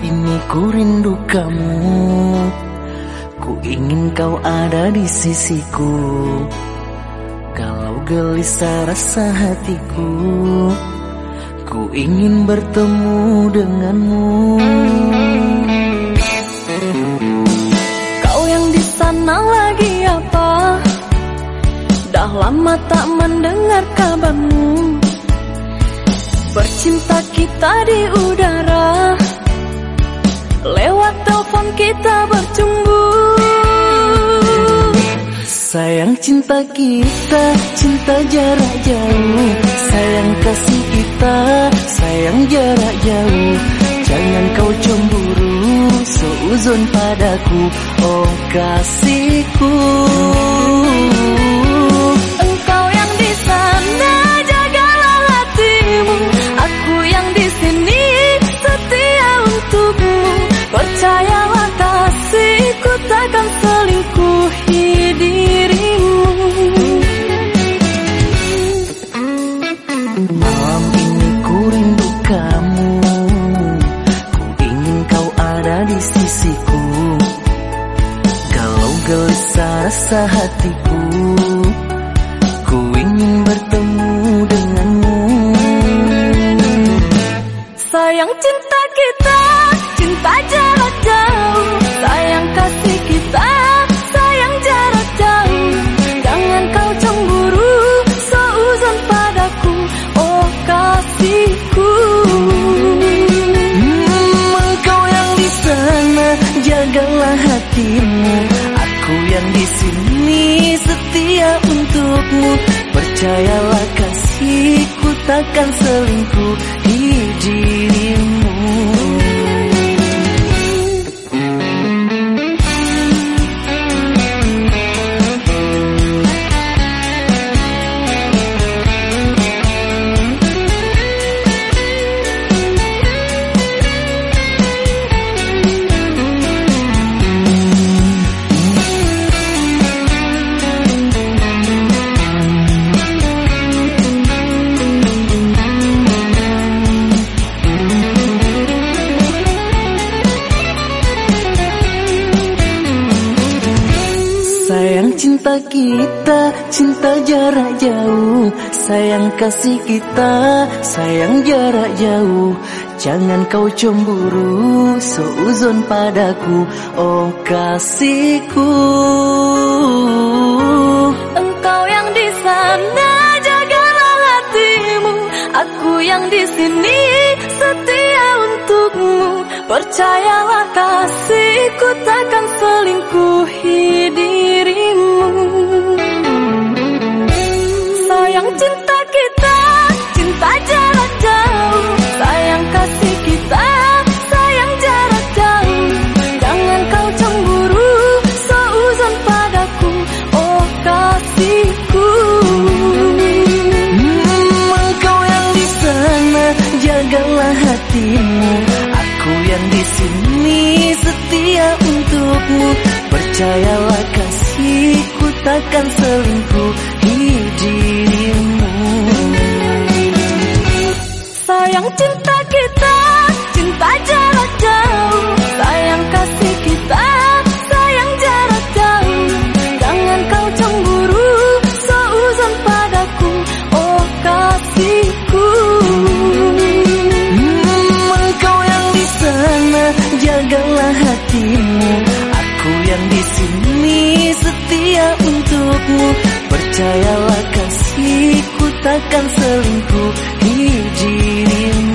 ini ku rindu kamu. Ku ingin kau ada di sisiku. Kalau gelisah rasa hatiku Ku ingin bertemu denganmu. Kau yang di sana lagi apa? Dah lama tak mendengar kabarmu. Bercinta kita di udara Lewat telepon kita bercumbu Sayang cinta kita, cinta jarak jauh. Sayang kasih kita, sayang jarak jauh. Jangan kau cemburu, seuzon padaku. Oh kasihku di sisiku. Kalau gelisah rasa hatiku. Ku ingin bertemu denganmu. Sayang cinta kita, cinta jarak jauh. Sayang kasih kita, sayang jarak jauh. Jangan kau cemburu, seuzon padaku. Oh kasihku untukmu Percayalah kasihku takkan selingkuh di dirimu cinta kita, cinta jarak jauh. Sayang kasih kita, sayang jarak jauh. Jangan kau cemburu, seuzon padaku. Oh kasihku. Engkau yang di sana jagalah hatimu. Aku yang di sini setia untukmu. Percayalah kasihku takkan selingkuhi cinta kita, cinta jarak jauh. Sayang kasih kita, sayang jarak jauh. Jangan kau cemburu, seuzon padaku. Oh kasihku. Hmm, Engkau yang di sana jagalah hatimu. Aku yang di sini setia untukmu. Percayalah kasihku takkan selingkuh. Di Sayang cinta kita, cinta jarak jauh. Sayang kasih kita, sayang jarak jauh. Jangan kau cemburu, seuzon padaku. Oh kasihku. Hmm, Engkau yang di sana jagalah hatimu. Aku yang di sini setia untukmu. Percayalah kasihku katakan selingkuh di dirimu.